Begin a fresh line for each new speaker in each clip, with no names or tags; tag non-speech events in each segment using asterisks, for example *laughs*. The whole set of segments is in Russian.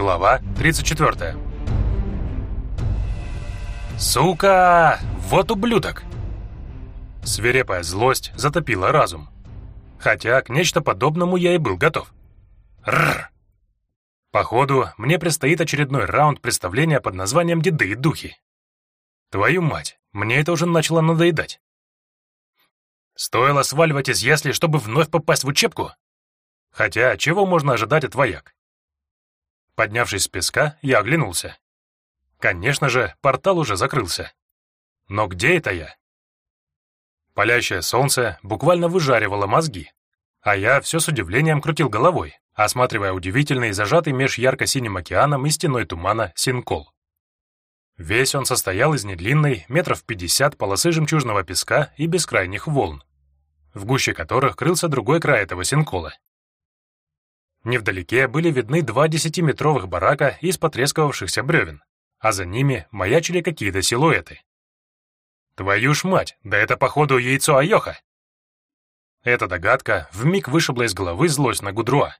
Глава 34. Сука! Вот ублюдок! Свирепая злость затопила разум. Хотя к нечто подобному я и был готов. Рррр! Походу, мне предстоит очередной раунд представления под названием «Деды и духи». Твою мать, мне это уже начало надоедать. Стоило сваливать из ясли, чтобы вновь попасть в учебку? Хотя, чего можно ожидать от вояк? Поднявшись с песка, я оглянулся. Конечно же, портал уже закрылся. Но где это я? Палящее солнце буквально выжаривало мозги, а я все с удивлением крутил головой, осматривая удивительный зажатый меж ярко-синим океаном и стеной тумана Синкол. Весь он состоял из недлинной, метров пятьдесят полосы жемчужного песка и бескрайних волн, в гуще которых крылся другой край этого Синкола. Невдалеке были видны два десятиметровых барака из потрескавшихся бревен, а за ними маячили какие-то силуэты. Твою ж мать, да это походу яйцо Айоха! Эта догадка вмиг вышибла из головы злость на Гудруа.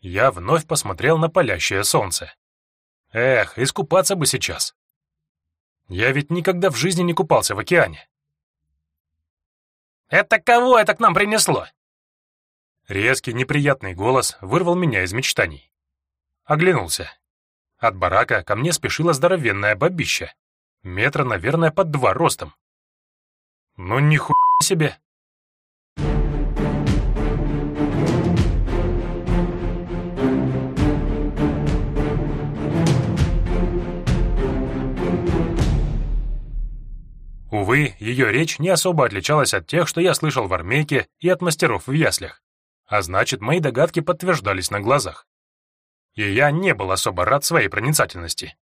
Я вновь посмотрел на палящее солнце. Эх, искупаться бы сейчас. Я ведь никогда в жизни не купался в океане. «Это кого это к нам принесло?» Резкий, неприятный голос вырвал меня из мечтаний. Оглянулся. От барака ко мне спешила здоровенная бабища. Метра, наверное, под два ростом. Ну, нихуя себе! Увы, ее речь не особо отличалась от тех, что я слышал в армейке и от мастеров в яслях а значит, мои догадки подтверждались на глазах. И я не был особо рад своей проницательности.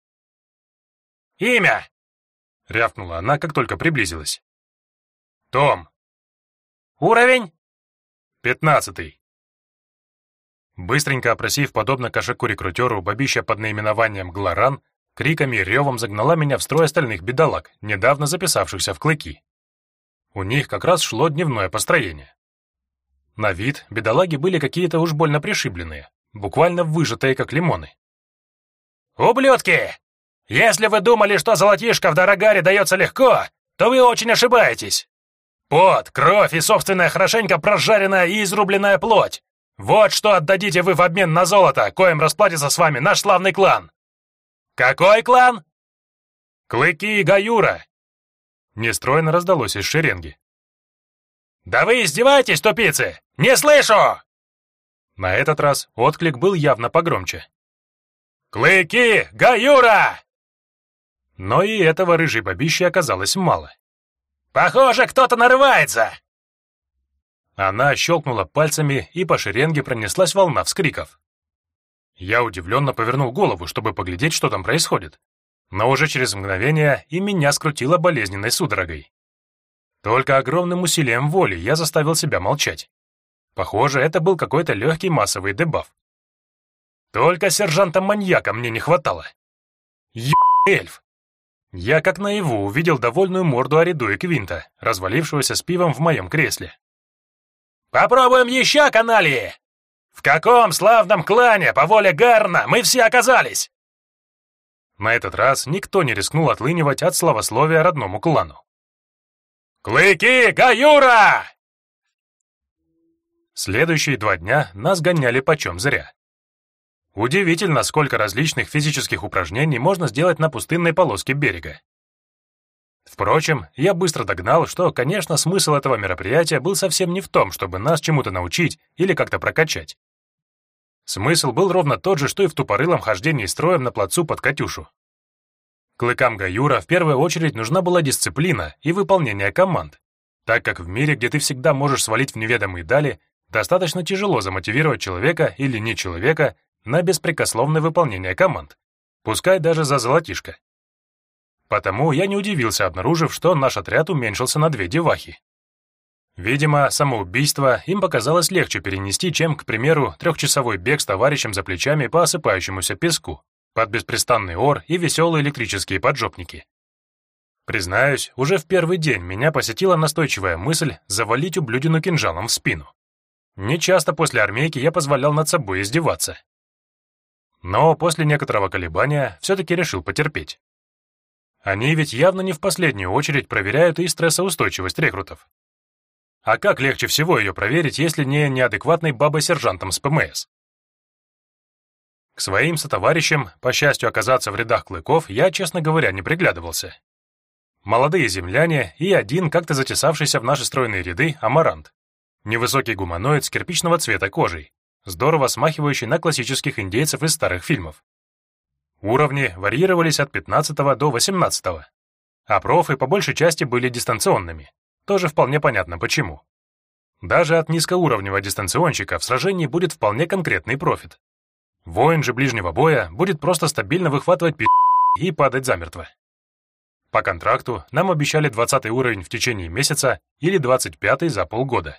«Имя!» — рявкнула она, как только приблизилась. «Том». «Уровень?» «Пятнадцатый». Быстренько опросив, подобно кошаку-рекрутеру, бабища под наименованием Глоран, криками и ревом загнала меня в строй остальных бедолаг, недавно записавшихся в клыки. У них как раз шло дневное построение. На вид бедолаги были какие-то уж больно пришибленные, буквально выжатые, как лимоны. «Ублюдки! Если вы думали, что золотишко в Дорогаре дается легко, то вы очень ошибаетесь. Пот, кровь и собственная хорошенько прожаренная и изрубленная плоть. Вот что отдадите вы в обмен на золото, коим расплатится с вами наш славный клан. Какой клан? Клыки и Гаюра. Нестройно раздалось из шеренги. «Да вы издеваетесь, тупицы! Не слышу!» На этот раз отклик был явно погромче. «Клыки! Гаюра!» Но и этого рыжей бабищи оказалось мало. «Похоже, кто-то нарывается!» Она щелкнула пальцами, и по шеренге пронеслась волна вскриков. Я удивленно повернул голову, чтобы поглядеть, что там происходит. Но уже через мгновение и меня скрутило болезненной судорогой. Только огромным усилием воли я заставил себя молчать. Похоже, это был какой-то легкий массовый дебаф. Только сержанта-маньяка мне не хватало. Ё эльф! Я как наяву увидел довольную морду Ариду и Квинта, развалившегося с пивом в моем кресле. «Попробуем еще, каналии! В каком славном клане по воле Гарна мы все оказались?» На этот раз никто не рискнул отлынивать от славословия родному клану. «Клыки, Гаюра!» Следующие два дня нас гоняли почем зря. Удивительно, сколько различных физических упражнений можно сделать на пустынной полоске берега. Впрочем, я быстро догнал, что, конечно, смысл этого мероприятия был совсем не в том, чтобы нас чему-то научить или как-то прокачать. Смысл был ровно тот же, что и в тупорылом хождении строем на плацу под Катюшу. Клыкам Гаюра в первую очередь нужна была дисциплина и выполнение команд, так как в мире, где ты всегда можешь свалить в неведомые дали, достаточно тяжело замотивировать человека или не человека на беспрекословное выполнение команд, пускай даже за золотишко. Потому я не удивился, обнаружив, что наш отряд уменьшился на две девахи. Видимо, самоубийство им показалось легче перенести, чем, к примеру, трехчасовой бег с товарищем за плечами по осыпающемуся песку под беспрестанный ор и веселые электрические поджопники. Признаюсь, уже в первый день меня посетила настойчивая мысль завалить ублюдину кинжалом в спину. Нечасто после армейки я позволял над собой издеваться. но после некоторого колебания все-таки решил потерпеть. Они ведь явно не в последнюю очередь проверяют и стрессоустойчивость рекрутов. А как легче всего ее проверить, если не неадекватной бабой-сержантом с ПМС? К своим сотоварищам, по счастью оказаться в рядах клыков, я, честно говоря, не приглядывался. Молодые земляне и один, как-то затесавшийся в наши стройные ряды, амарант. Невысокий гуманоид с кирпичного цвета кожей, здорово смахивающий на классических индейцев из старых фильмов. Уровни варьировались от 15 до 18, а профы по большей части были дистанционными. Тоже вполне понятно почему. Даже от низкоуровневого дистанционщика в сражении будет вполне конкретный профит. Воин же ближнего боя будет просто стабильно выхватывать пи*** и падать замертво. По контракту нам обещали 20 уровень в течение месяца или 25 за полгода.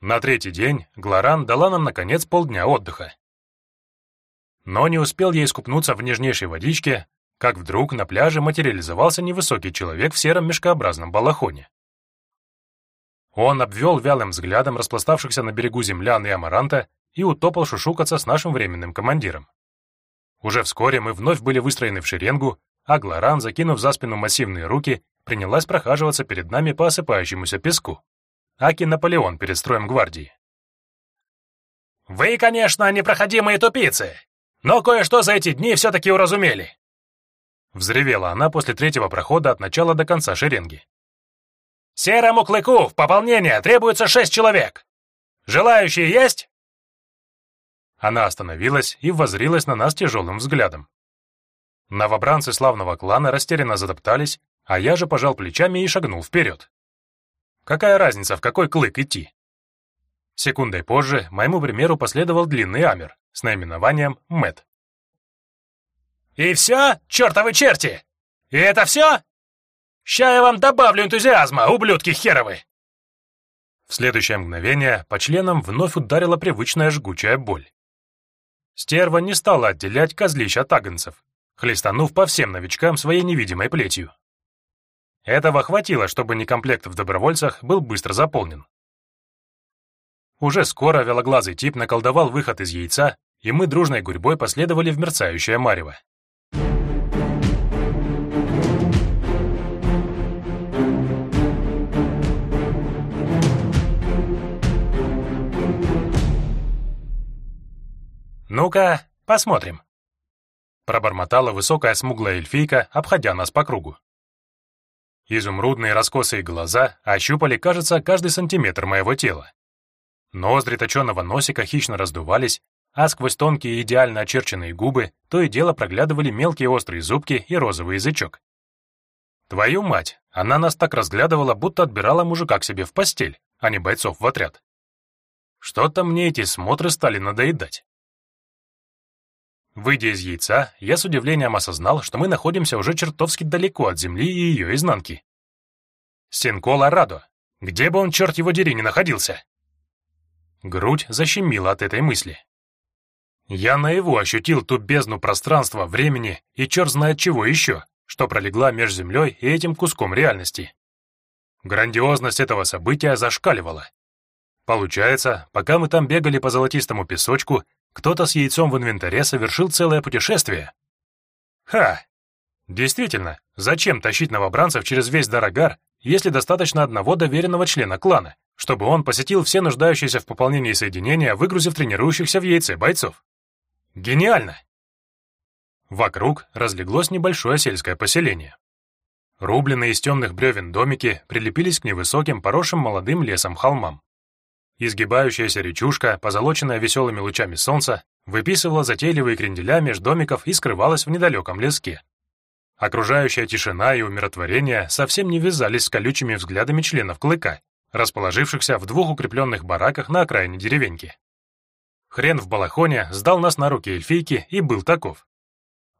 На третий день Глоран дала нам, наконец, полдня отдыха. Но не успел я искупнуться в нежнейшей водичке, как вдруг на пляже материализовался невысокий человек в сером мешкообразном балахоне. Он обвел вялым взглядом распластавшихся на берегу землян и амаранта и утопал шушукаться с нашим временным командиром. Уже вскоре мы вновь были выстроены в шеренгу, а Глоран, закинув за спину массивные руки, принялась прохаживаться перед нами по осыпающемуся песку. Аки Наполеон перед строем гвардии. «Вы, конечно, непроходимые тупицы!» Но кое-что за эти дни все-таки уразумели!» Взревела она после третьего прохода от начала до конца шеренги. «Серому клыку в пополнение требуется шесть человек! Желающие есть?» Она остановилась и возрилась на нас тяжелым взглядом. Новобранцы славного клана растерянно затоптались, а я же пожал плечами и шагнул вперед. Какая разница, в какой клык идти? Секундой позже моему примеру последовал длинный амер с наименованием Мэт. «И все, чертовы черти? И это все? Ща я вам добавлю энтузиазма, ублюдки херовы!» В следующее мгновение по членам вновь ударила привычная жгучая боль. Стерва не стала отделять козлищ от агнцев, хлестанув по всем новичкам своей невидимой плетью. Этого хватило, чтобы некомплект в добровольцах был быстро заполнен. Уже скоро велоглазый тип наколдовал выход из яйца, и мы дружной гурьбой последовали в мерцающее марево. «Ну-ка, посмотрим», — пробормотала высокая смуглая эльфийка, обходя нас по кругу. Изумрудные раскосые глаза ощупали, кажется, каждый сантиметр моего тела. Ноздри точеного носика хищно раздувались, а сквозь тонкие идеально очерченные губы то и дело проглядывали мелкие острые зубки и розовый язычок. Твою мать, она нас так разглядывала, будто отбирала мужика к себе в постель, а не бойцов в отряд. Что-то мне эти смотры стали надоедать. Выйдя из яйца, я с удивлением осознал, что мы находимся уже чертовски далеко от Земли и ее изнанки. Синкола Радо, где бы он, черт его дери, не находился. Грудь защемила от этой мысли. Я наяву ощутил ту бездну пространства, времени и черт знает чего еще, что пролегла между землей и этим куском реальности. Грандиозность этого события зашкаливала. Получается, пока мы там бегали по золотистому песочку, кто-то с яйцом в инвентаре совершил целое путешествие. Ха! Действительно, зачем тащить новобранцев через весь Дарагар, если достаточно одного доверенного члена клана? чтобы он посетил все нуждающиеся в пополнении соединения, выгрузив тренирующихся в яйце бойцов. Гениально! Вокруг разлеглось небольшое сельское поселение. Рубленные из темных бревен домики прилепились к невысоким, поросшим молодым лесом холмам. Изгибающаяся речушка, позолоченная веселыми лучами солнца, выписывала затейливые кренделя меж домиков и скрывалась в недалеком леске. Окружающая тишина и умиротворение совсем не вязались с колючими взглядами членов клыка, расположившихся в двух укрепленных бараках на окраине деревеньки. Хрен в балахоне сдал нас на руки эльфийки и был таков.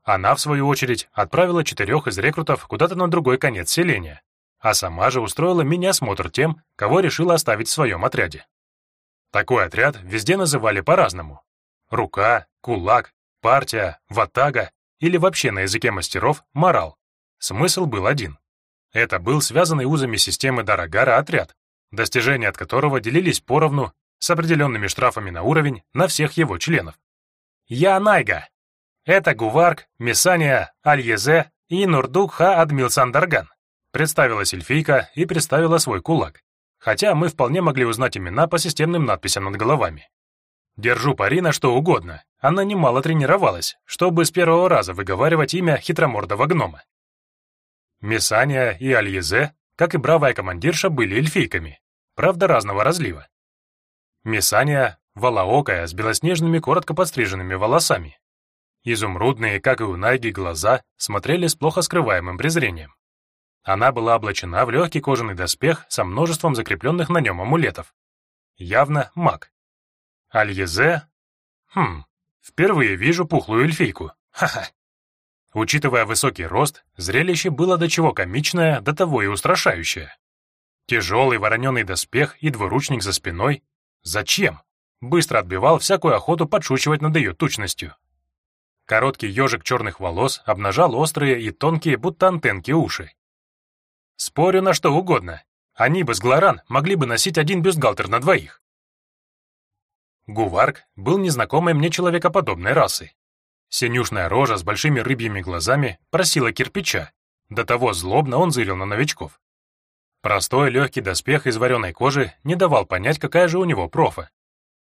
Она, в свою очередь, отправила четырех из рекрутов куда-то на другой конец селения, а сама же устроила мини-осмотр тем, кого решила оставить в своем отряде. Такой отряд везде называли по-разному. Рука, кулак, партия, ватага или вообще на языке мастеров морал. Смысл был один. Это был связанный узами системы Дарагара отряд, достижения от которого делились поровну с определенными штрафами на уровень на всех его членов. я Найга. Это Гуварк, Мессания, Альезе и Нурдук Ха Адмил Сандарган. Представилась эльфийка и представила свой кулак. Хотя мы вполне могли узнать имена по системным надписям над головами. Держу пари на что угодно. Она немало тренировалась, чтобы с первого раза выговаривать имя хитромордого гнома. Мессания и Альезе, как и бравая командирша, были эльфийками, правда разного разлива. Мессания — волоокая, с белоснежными коротко подстриженными волосами. Изумрудные, как и у Найги, глаза смотрели с плохо скрываемым презрением. Она была облачена в легкий кожаный доспех со множеством закрепленных на нем амулетов. Явно маг. Альезе? Хм, впервые вижу пухлую эльфийку. Ха-ха. Учитывая высокий рост, зрелище было до чего комичное, до того и устрашающее. Тяжелый вороненый доспех и двуручник за спиной Зачем? Быстро отбивал всякую охоту подшучивать над ее тучностью. Короткий ежик черных волос обнажал острые и тонкие, будто антенки уши. Спорю на что угодно. Они бы с Глоран могли бы носить один бюстгальтер на двоих. Гуварк был незнакомой мне человекоподобной расы. Синюшная рожа с большими рыбьими глазами просила кирпича. До того злобно он зырил на новичков. Простой легкий доспех из вареной кожи не давал понять, какая же у него профа.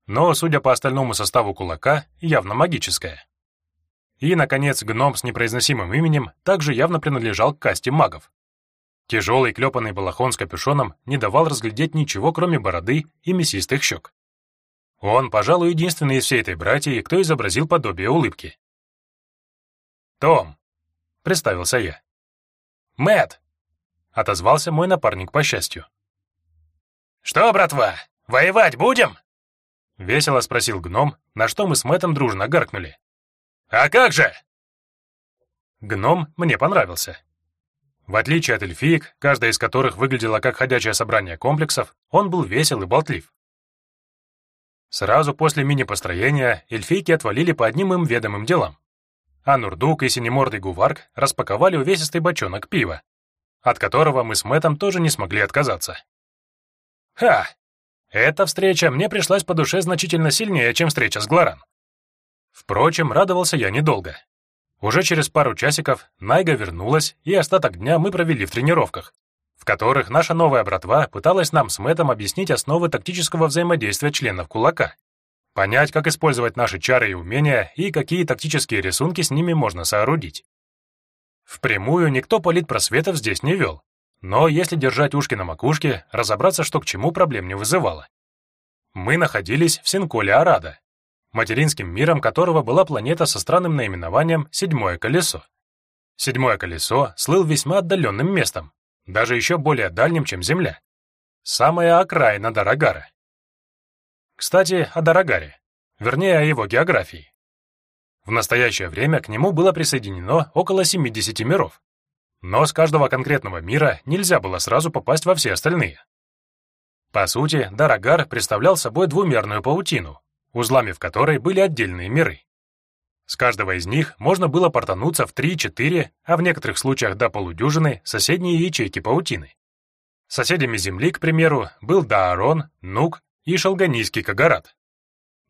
Но, судя по остальному составу кулака, явно магическая. И, наконец, гном с непроизносимым именем также явно принадлежал к касте магов. Тяжелый клепанный балахон с капюшоном не давал разглядеть ничего, кроме бороды и мясистых щек. Он, пожалуй, единственный из всей этой братьи, кто изобразил подобие улыбки. «Том», — представился я. Мэт, — отозвался мой напарник по счастью. «Что, братва, воевать будем?» — весело спросил гном, на что мы с Мэтом дружно гаркнули. «А как же?» Гном мне понравился. В отличие от эльфиек, каждая из которых выглядела как ходячее собрание комплексов, он был весел и болтлив. Сразу после мини-построения эльфийки отвалили по одним им ведомым делам. А Нурдук и синемордый Гуварк распаковали увесистый бочонок пива, от которого мы с Мэтом тоже не смогли отказаться. Ха! Эта встреча мне пришлась по душе значительно сильнее, чем встреча с Глоран. Впрочем, радовался я недолго. Уже через пару часиков Найга вернулась, и остаток дня мы провели в тренировках, в которых наша новая братва пыталась нам с Мэтом объяснить основы тактического взаимодействия членов кулака, понять, как использовать наши чары и умения и какие тактические рисунки с ними можно соорудить. Впрямую никто политпросветов здесь не вел, но если держать ушки на макушке, разобраться, что к чему, проблем не вызывало. Мы находились в Синколе Арада, материнским миром которого была планета со странным наименованием «Седьмое колесо». Седьмое колесо слыл весьма отдаленным местом, даже еще более дальним, чем Земля. Самая окраина Дарагара. Кстати, о Дарагаре, вернее, о его географии. В настоящее время к нему было присоединено около 70 миров. Но с каждого конкретного мира нельзя было сразу попасть во все остальные. По сути, Дарагар представлял собой двумерную паутину, узлами в которой были отдельные миры. С каждого из них можно было портануться в 3-4, а в некоторых случаях до полудюжины соседние ячейки паутины. Соседями Земли, к примеру, был Даарон, Нук и Шалганийский Кагарат.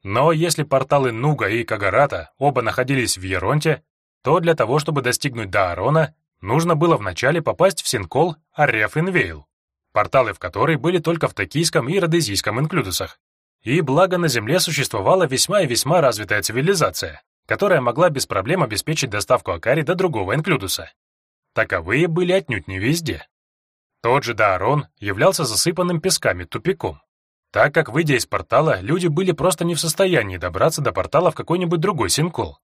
Но если порталы Нуга и Кагарата оба находились в Еронте, то для того, чтобы достигнуть Даарона, нужно было вначале попасть в Синкол Ареф-Инвейл, порталы в который были только в Токийском и Родезийском инклюдусах. И благо на Земле существовала весьма и весьма развитая цивилизация, которая могла без проблем обеспечить доставку Акари до другого инклюдуса. Таковые были отнюдь не везде. Тот же Даарон являлся засыпанным песками тупиком так как, выйдя из портала, люди были просто не в состоянии добраться до портала в какой-нибудь другой синкол.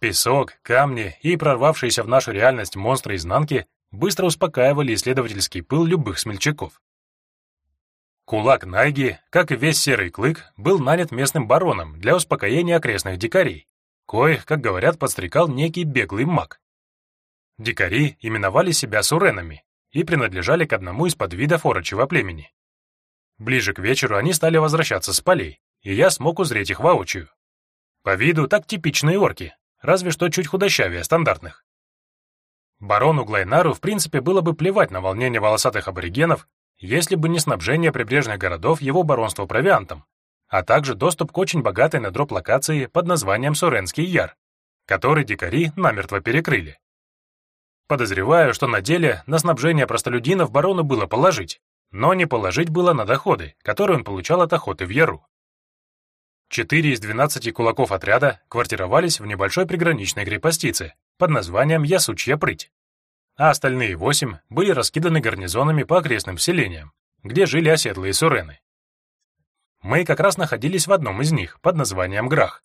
Песок, камни и прорвавшиеся в нашу реальность монстры изнанки быстро успокаивали исследовательский пыл любых смельчаков. Кулак Найги, как и весь Серый Клык, был нанят местным бароном для успокоения окрестных дикарей, коих, как говорят, подстрекал некий беглый маг. Дикари именовали себя суренами и принадлежали к одному из подвидов орочего племени. Ближе к вечеру они стали возвращаться с полей, и я смог узреть их воочию. По виду так типичные орки, разве что чуть худощавее стандартных. Барону Глайнару, в принципе, было бы плевать на волнение волосатых аборигенов, если бы не снабжение прибрежных городов его баронства провиантом, а также доступ к очень богатой на дроп локации под названием Суренский Яр, который дикари намертво перекрыли. Подозреваю, что на деле на снабжение простолюдинов барону было положить, но не положить было на доходы, которые он получал от охоты в Яру. Четыре из двенадцати кулаков отряда квартировались в небольшой приграничной крепостице под названием Ясучья Прыть, а остальные восемь были раскиданы гарнизонами по окрестным селениям, где жили оседлые сурены. Мы как раз находились в одном из них, под названием Грах.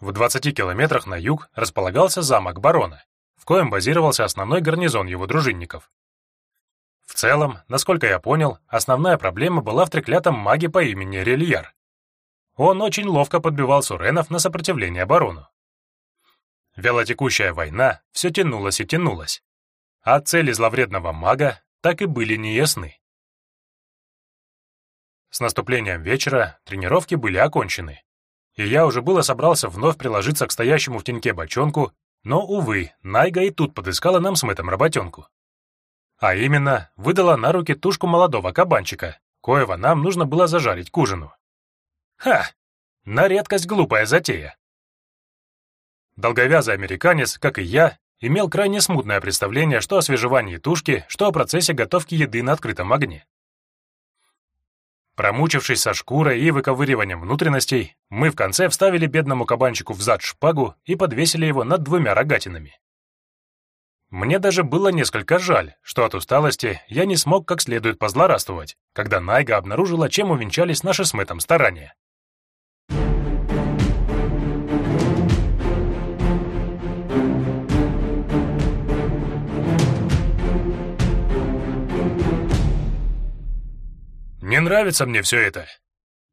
В 20 километрах на юг располагался замок барона, в коем базировался основной гарнизон его дружинников. В целом, насколько я понял, основная проблема была в треклятом маге по имени Рельяр. Он очень ловко подбивал суренов на сопротивление барону. Вялотекущая война все тянулась и тянулась, а цели зловредного мага так и были неясны. С наступлением вечера тренировки были окончены, и я уже было собрался вновь приложиться к стоящему в теньке бочонку, но, увы, Найга и тут подыскала нам с Мэтом работенку. А именно, выдала на руки тушку молодого кабанчика, коего нам нужно было зажарить к ужину. Ха! На редкость глупая затея. Долговязый американец, как и я, имел крайне смутное представление что о свежевании тушки, что о процессе готовки еды на открытом огне. Промучившись со шкурой и выковыриванием внутренностей, мы в конце вставили бедному кабанчику в зад шпагу и подвесили его над двумя рогатинами. Мне даже было несколько жаль, что от усталости я не смог как следует позлорадствовать, когда Найга обнаружила, чем увенчались наши с Мэттом старания. Не нравится мне все это.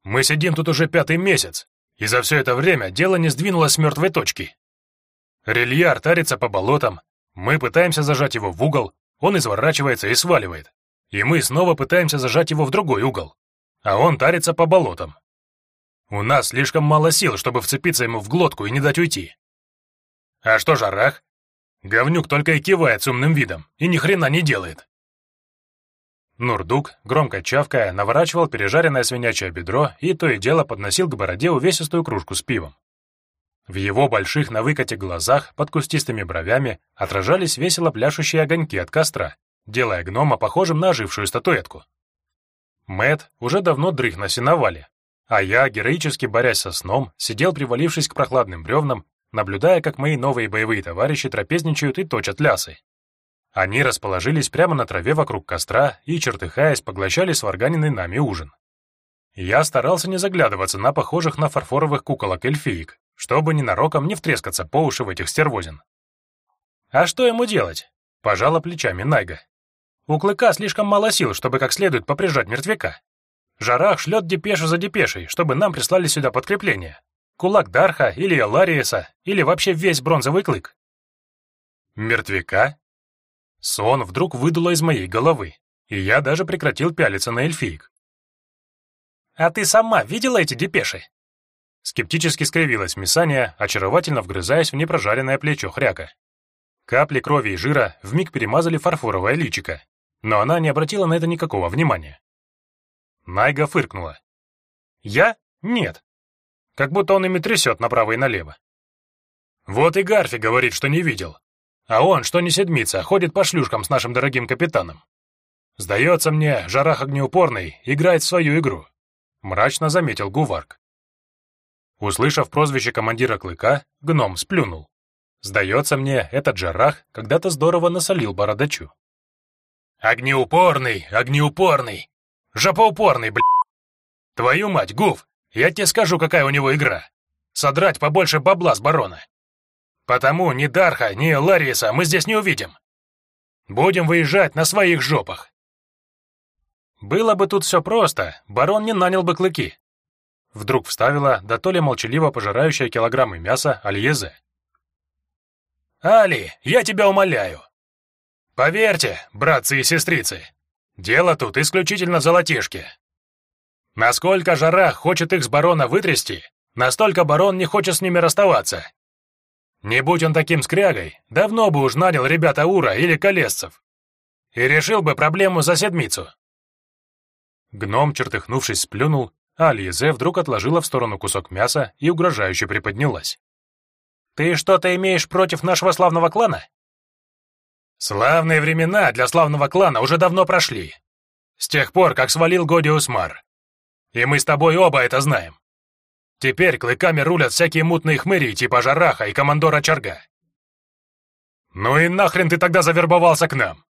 Мы сидим тут уже пятый месяц, и за все это время дело не сдвинулось с мертвой точки. Рельяр тарится по болотам, мы пытаемся зажать его в угол, он изворачивается и сваливает. И мы снова пытаемся зажать его в другой угол, а он тарится по болотам. У нас слишком мало сил, чтобы вцепиться ему в глотку и не дать уйти. А что Жарах? Говнюк только и кивает с умным видом, и ни хрена не делает. Нурдук, громко чавкая, наворачивал пережаренное свинячье бедро и то и дело подносил к бороде увесистую кружку с пивом. В его больших на выкате глазах под кустистыми бровями отражались весело пляшущие огоньки от костра, делая гнома похожим на ожившую статуэтку. Мэт уже давно дрых на сеновале, а я, героически борясь со сном, сидел, привалившись к прохладным бревнам, наблюдая, как мои новые боевые товарищи трапезничают и точат лясы. Они расположились прямо на траве вокруг костра и, чертыхаясь, поглощали сварганенный нами ужин. Я старался не заглядываться на похожих на фарфоровых куколок эльфиек, чтобы ненароком не втрескаться по уши в этих стервозин. «А что ему делать?» — пожала плечами Найга. «У Клыка слишком мало сил, чтобы как следует поприжать мертвяка. Жарах шлет депешу за депешей, чтобы нам прислали сюда подкрепление. Кулак Дарха или Лариеса, или вообще весь бронзовый клык». «Мертвяка?» Сон вдруг выдуло из моей головы, и я даже прекратил пялиться на эльфиек. «А ты сама видела эти депеши?» Скептически скривилась Мисания, очаровательно вгрызаясь в непрожаренное плечо хряка. Капли крови и жира вмиг перемазали фарфоровое личико, но она не обратила на это никакого внимания. Найга фыркнула. «Я? Нет. Как будто он ими трясет направо и налево. Вот и Гарфи говорит, что не видел. А он, что не седмица, ходит по шлюшкам с нашим дорогим капитаном. Сдается мне, жарах огнеупорный, играет в свою игру», — мрачно заметил Гуварк. Услышав прозвище командира Клыка, гном сплюнул. Сдается мне, этот жарах когда-то здорово насолил бородачу. «Огнеупорный, огнеупорный! Жопоупорный, бля! Твою мать, Гув, я тебе скажу, какая у него игра. Содрать побольше бабла с барона. Потому ни Дарха, ни Лариса мы здесь не увидим. Будем выезжать на своих жопах. Было бы тут все просто, барон не нанял бы клыки. Вдруг вставила, да то ли молчаливо пожирающая килограммы мяса Альезе. «Али, я тебя умоляю. Поверьте, братцы и сестрицы, дело тут исключительно в золотишке. Насколько жара хочет их с барона вытрясти, настолько барон не хочет с ними расставаться. Не будь он таким скрягой, давно бы уж нанял ребята Ура или Колесцев. И решил бы проблему за седмицу. Гном, чертыхнувшись, сплюнул, а Лизе вдруг отложила в сторону кусок мяса и угрожающе приподнялась. «Ты что-то имеешь против нашего славного клана?» «Славные времена для славного клана уже давно прошли. С тех пор, как свалил Годиус Мар. И мы с тобой оба это знаем. Теперь клыками рулят всякие мутные хмыри типа Жараха и командора Чарга. Ну и нахрен ты тогда завербовался к нам?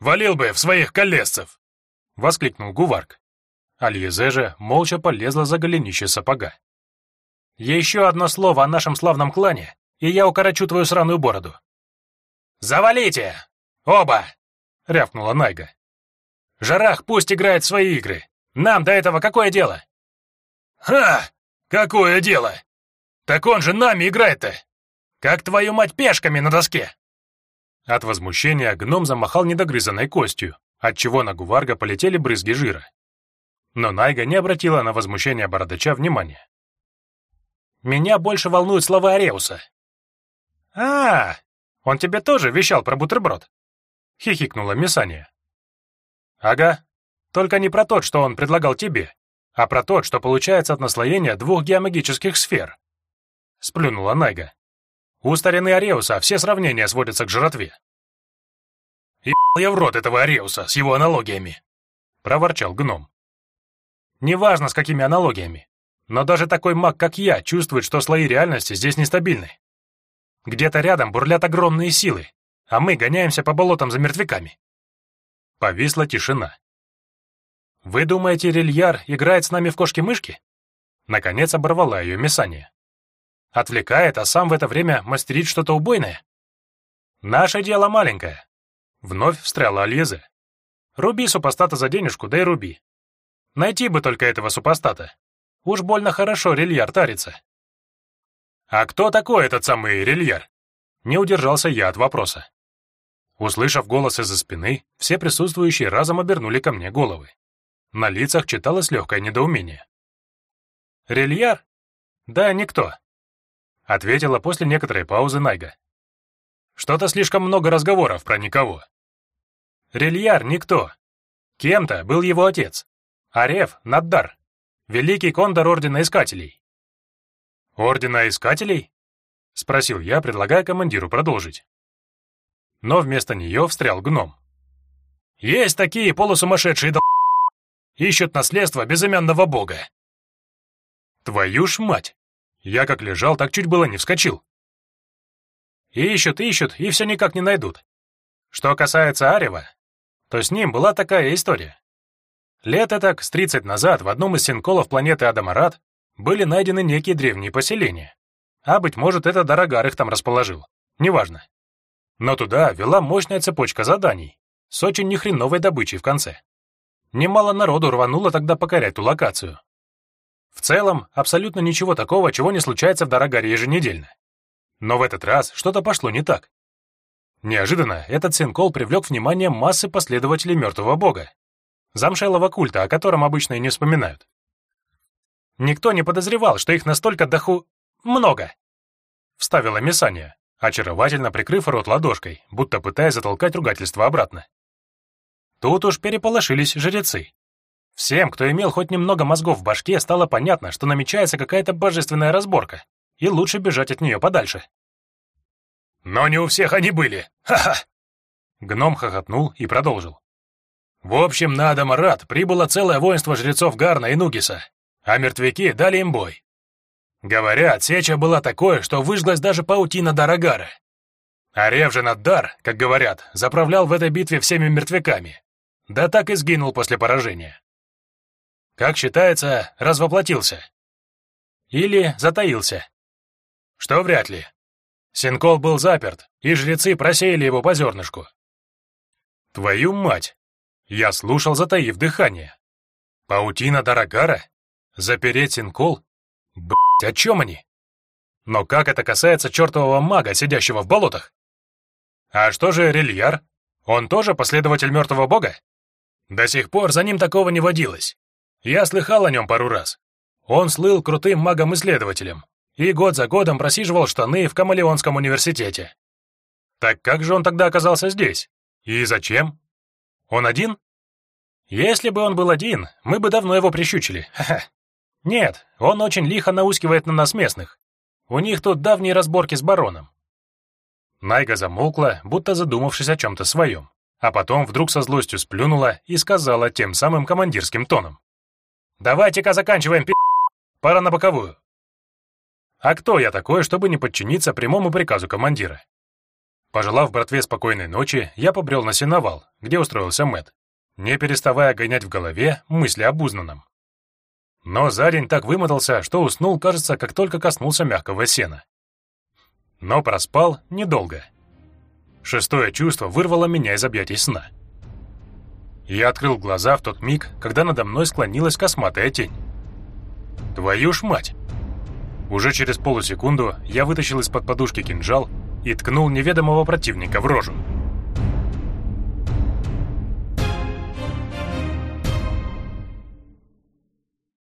Валил бы в своих колесцев!» — воскликнул Гуварк. Альезе же молча полезла за голенище сапога. «Еще одно слово о нашем славном клане, и я укорочу твою сраную бороду». «Завалите! Оба!» — рявкнула Найга. «Жарах пусть играет в свои игры. Нам до этого какое дело?» «Ха! Какое дело? Так он же нами играет-то! Как твою мать пешками на доске!» От возмущения гном замахал недогрызанной костью, отчего на Гуварга полетели брызги жира. Но Найга не обратила на возмущение бородача внимания. «Меня больше волнуют слова Ареуса». «А, он тебе тоже вещал про бутерброд?» — хихикнула Мисания. «Ага, только не про тот, что он предлагал тебе, а про тот, что получается от наслоения двух геомагических сфер», — сплюнула Найга. «У старины Ареуса все сравнения сводятся к жратве». «Ебал я в рот этого Ареуса с его аналогиями», — проворчал гном. Неважно, с какими аналогиями. Но даже такой маг, как я, чувствует, что слои реальности здесь нестабильны. Где-то рядом бурлят огромные силы, а мы гоняемся по болотам за мертвяками. Повисла тишина. «Вы думаете, Рильяр играет с нами в кошки-мышки?» Наконец оборвала ее Мессания. «Отвлекает, а сам в это время мастерит что-то убойное?» «Наше дело маленькое», — вновь встряла Альезе. «Руби супостата за денежку, да и руби. Найти бы только этого супостата. Уж больно хорошо Рильяр тарится. «А кто такой этот самый Рильяр?» Не удержался я от вопроса. Услышав голос из-за спины, все присутствующие разом обернули ко мне головы. На лицах читалось легкое недоумение. «Рильяр? Да, никто», — ответила после некоторой паузы Найга. «Что-то слишком много разговоров про никого». «Рильяр — никто. Кем-то был его отец. Ареф Наддар, великий кондор Ордена Искателей. Ордена Искателей? Спросил я, предлагая командиру продолжить. Но вместо нее встрял гном. Есть такие полусумасшедшие дол... Ищут наследство безымянного бога. Твою ж мать! Я как лежал, так чуть было не вскочил. Ищут, ищут, и все никак не найдут. Что касается Арева, то с ним была такая история. Лет так с 30 назад в одном из синколов планеты Адамарат были найдены некие древние поселения. А, быть может, это Дорогар их там расположил. Неважно. Но туда вела мощная цепочка заданий с очень нехреновой добычей в конце. Немало народу рвануло тогда покорять ту локацию. В целом, абсолютно ничего такого, чего не случается в Дорогаре еженедельно. Но в этот раз что-то пошло не так. Неожиданно этот синкол привлек внимание массы последователей мертвого бога, замшелого культа, о котором обычно и не вспоминают. Никто не подозревал, что их настолько доху... много. Вставила Мессания, очаровательно прикрыв рот ладошкой, будто пытаясь затолкать ругательство обратно. Тут уж переполошились жрецы. Всем, кто имел хоть немного мозгов в башке, стало понятно, что намечается какая-то божественная разборка, и лучше бежать от нее подальше. «Но не у всех они были! Ха-ха!» Гном хохотнул и продолжил. В общем, на Адамарат прибыло целое воинство жрецов Гарна и Нугиса, а мертвяки дали им бой. Говорят, сеча была такой, что выжглась даже паутина Дарагара. А Ревжин Аддар, как говорят, заправлял в этой битве всеми мертвяками. Да так и сгинул после поражения. Как считается, развоплотился. Или затаился. Что вряд ли. Синкол был заперт, и жрецы просеяли его по зернышку. Твою мать! Я слушал, затаив дыхание. Паутина Дарагара? Запереть Синкол? Блять, о чем они? Но как это касается чертового мага, сидящего в болотах? А что же Рильяр? Он тоже последователь мертвого бога? До сих пор за ним такого не водилось. Я слыхал о нем пару раз. Он слыл крутым магом-исследователем и год за годом просиживал штаны в Камалеонском университете. Так как же он тогда оказался здесь? И зачем? Он один? Если бы он был один, мы бы давно его прищучили. *laughs* Ха-ха. Нет, он очень лихо наускивает на нас местных. У них тут давние разборки с бароном. Найга замолкла, будто задумавшись о чем-то своем, а потом вдруг со злостью сплюнула и сказала тем самым командирским тоном. «Давайте-ка заканчиваем пи***. Пора на боковую». А кто я такой, чтобы не подчиниться прямому приказу командира? Пожелав братве спокойной ночи, я побрел на сеновал, где устроился Мэт, не переставая гонять в голове мысли об узнанном. Но за день так вымотался, что уснул, кажется, как только коснулся мягкого сена. Но проспал недолго. Шестое чувство вырвало меня из объятий сна. Я открыл глаза в тот миг, когда надо мной склонилась косматая тень. Твою ж мать! Уже через полусекунду я вытащил из-под подушки кинжал и ткнул неведомого противника в рожу.